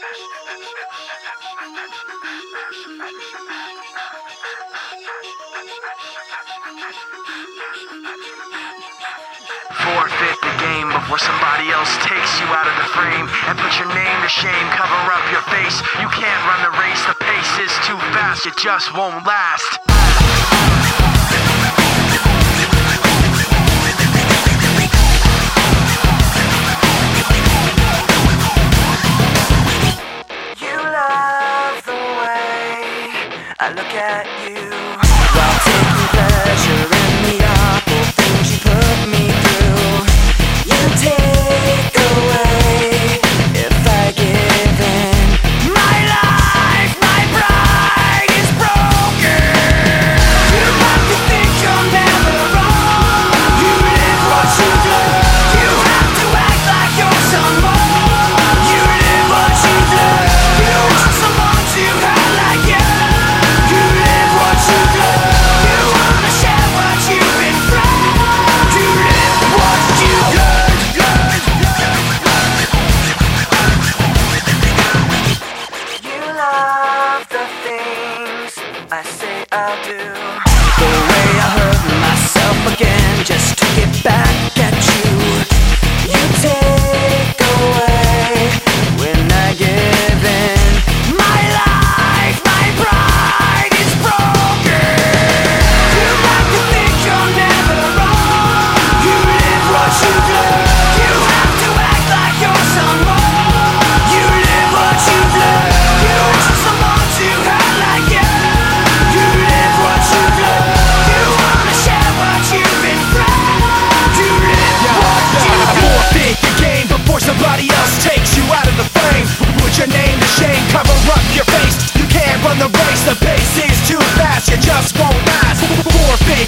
Forfeit the game before somebody else takes you out of the frame and put your name to shame. Cover up your face. You can't run the race. The pace is too fast. It just won't last. I look at you. Well, I say I'll do.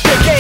shake